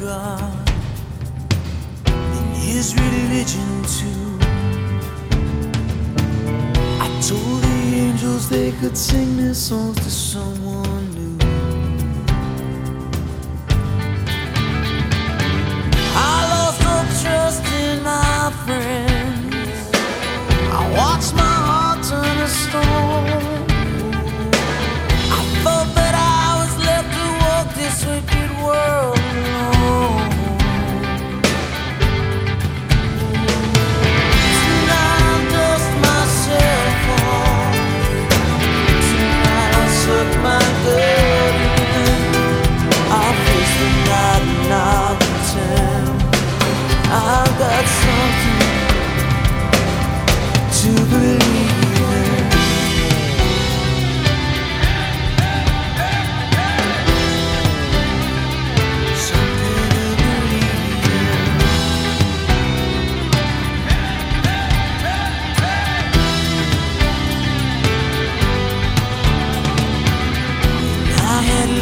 God his religion too. I told the angels they could sing their songs to someone new.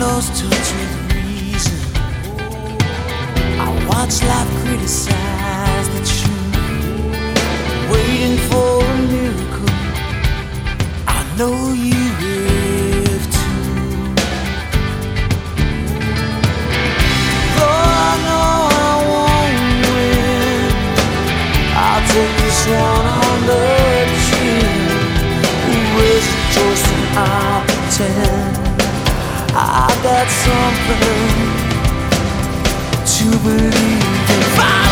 Lost touch with reason. I watched life criticize the truth, waiting for a miracle. I know you have too. Though I know I won't win, I'll take this one I got something to believe in.